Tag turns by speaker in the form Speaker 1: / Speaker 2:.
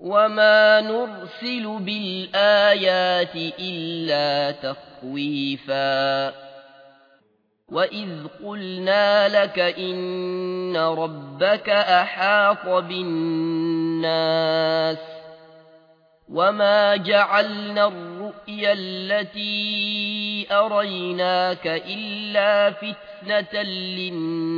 Speaker 1: وما نرسل بالآيات إلا تخويفا وإذ قلنا لك إن ربك أحاط بالناس وما جعلنا الرؤيا التي أريناك إلا فتنة للناس